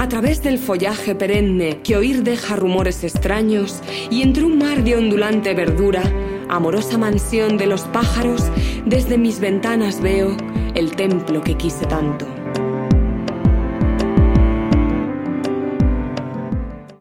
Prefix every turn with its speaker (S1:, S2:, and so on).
S1: A través del follaje perenne que oír deja rumores extraños y entre un mar de ondulante verdura, amorosa mansión de los pájaros, desde mis ventanas veo el templo que quise tanto.